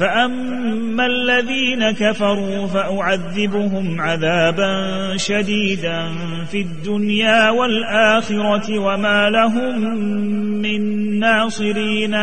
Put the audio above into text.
فأما الذين كفروا فأعذبهم عذابا شديدا في الدنيا والآخرة وما لهم من ناصرين